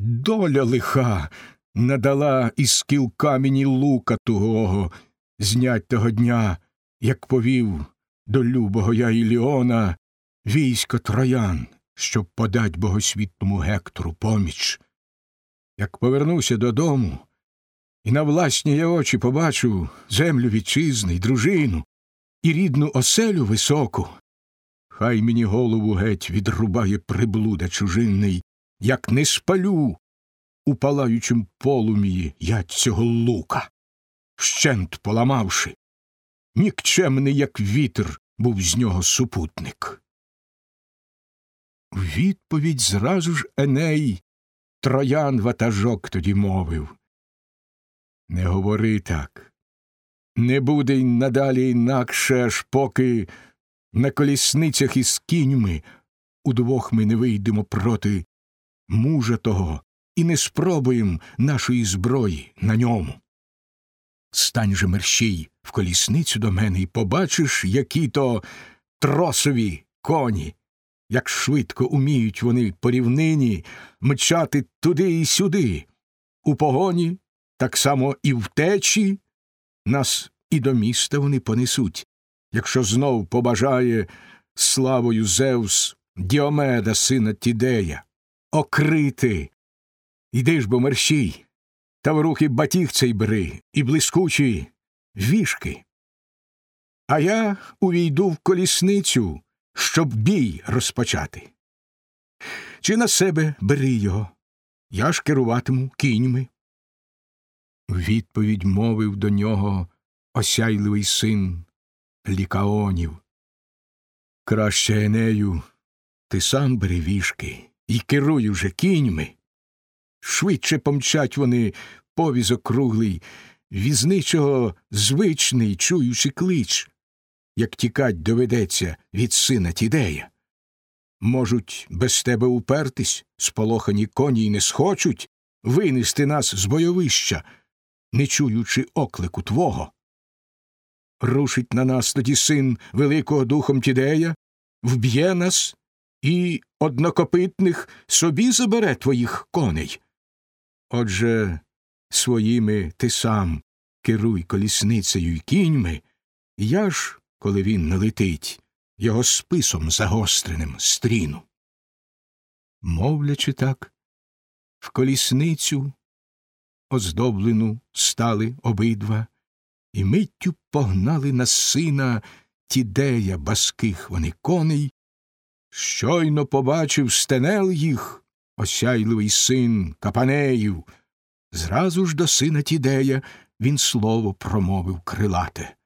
доля лиха надала із кіл камені лука тугого, знять того дня, як повів до любого я Іліона військо троян, щоб подать богосвітному Гектору поміч. Як повернуся додому, і на власні я очі побачу землю вітчизни й дружину і рідну оселю високу. Хай мені голову геть відрубає приблуда чужинний, як не спалю у палаючим полум'ї я цього лука, щент поламавши. Нікчемний, як вітер, був з нього супутник. У відповідь зразу ж Еней троян ватажок тоді мовив Не говори так. Не буде й надалі інакше, аж поки на колісницях із кіньми удвох ми не вийдемо проти мужа того і не спробуєм нашої зброї на ньому. Стань же мерщій в колісницю до мене і побачиш, які то тросові коні, як швидко уміють вони по рівнині мчати туди і сюди, у погоні, так само і в течі, нас і до міста вони понесуть, якщо знов побажає славою Зевс Діомеда, сина Тідея, окрити. Йди ж бо мерщій, та в руки батіг цей бери і блискучі вішки. А я увійду в колісницю, щоб бій розпочати. Чи на себе бери його, я ж керуватиму кіньми. Відповідь мовив до нього осяйливий син лікаонів. Краще Енею, ти сам бери вішки і керуй уже кіньми. Швидше помчать вони повізок круглий, візничого звичний, чуючи клич, як тікать доведеться від сина Тідея. Можуть без тебе упертись, сполохані коні й не схочуть винести нас з бойовища, не чуючи оклику твого. Рушить на нас тоді син великого духом Тідея, вб'є нас і однокопитних собі забере твоїх коней. Отже, своїми ти сам керуй колісницею й кіньми, я ж, коли він налетить, його списом загостреним стріну. Мовлячи так, в колісницю оздоблену стали обидва, і миттю погнали на сина тідея баских вони коней. Щойно побачив стенел їх, осяйливий син Капанеїв. Зразу ж до сина Тідея він слово промовив крилате.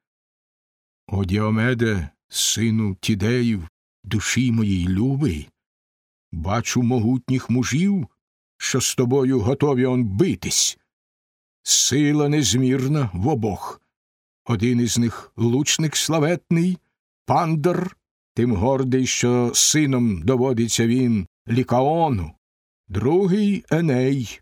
О Діомеде, сину Тідеїв, душі моїй любий, бачу могутніх мужів, що з тобою готові он битись. Сила незмірна в обох. Один із них лучник славетний, пандер, тим гордий, що сином доводиться він лікаону, другий Еней.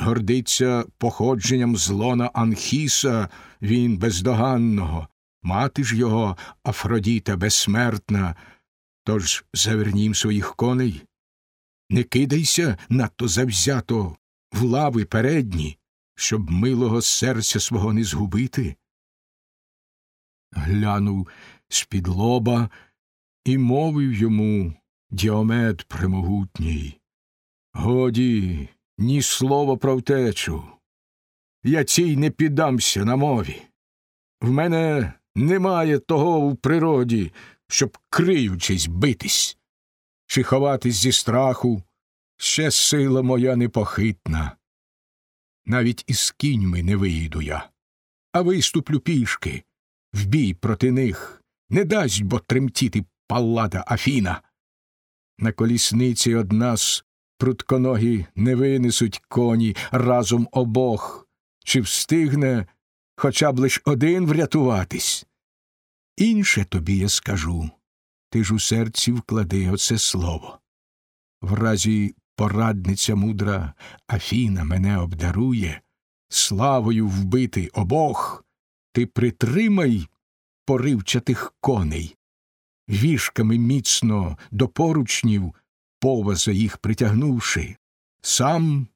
Гордиться походженням злона Анхіса, він бездоганного, мати ж його Афродіта безсмертна, тож завернім своїх коней. Не кидайся надто завзято в лави передні, щоб милого серця свого не згубити. Глянув з-під лоба і мовив йому Діомед премогутній. Годі, ні слова про втечу. Я цій не піддамся на мові. В мене немає того в природі, щоб, криючись, битись, чи ховатись зі страху, ще сила моя непохитна. Навіть із кіньми не виїду я, а виступлю пішки, в бій проти них, не дасть бо тремтіти паллада Афіна. На колісниці од нас прутконогі не винесуть коні разом обох, чи встигне хоча б лиш один врятуватись. Інше тобі я скажу ти ж у серці вклади оце слово. В разі порадниця мудра Афіна мене обдарує, славою вбити обох, ти притримай поривчатих коней, вішками міцно до поручнів, поваза їх притягнувши, сам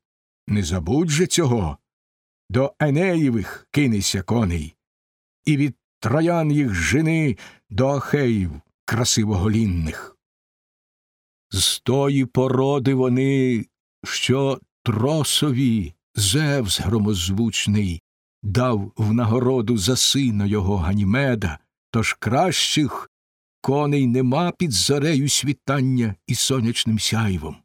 Не забудь же цього. До Енеєвих кинися коней, і від троян їх жени до Ахеїв красивоголінних. З тої породи вони, що тросові Зевс громозвучний дав в нагороду за сина його Ганімеда, тож кращих коней нема під зарею світання і сонячним сяйвом.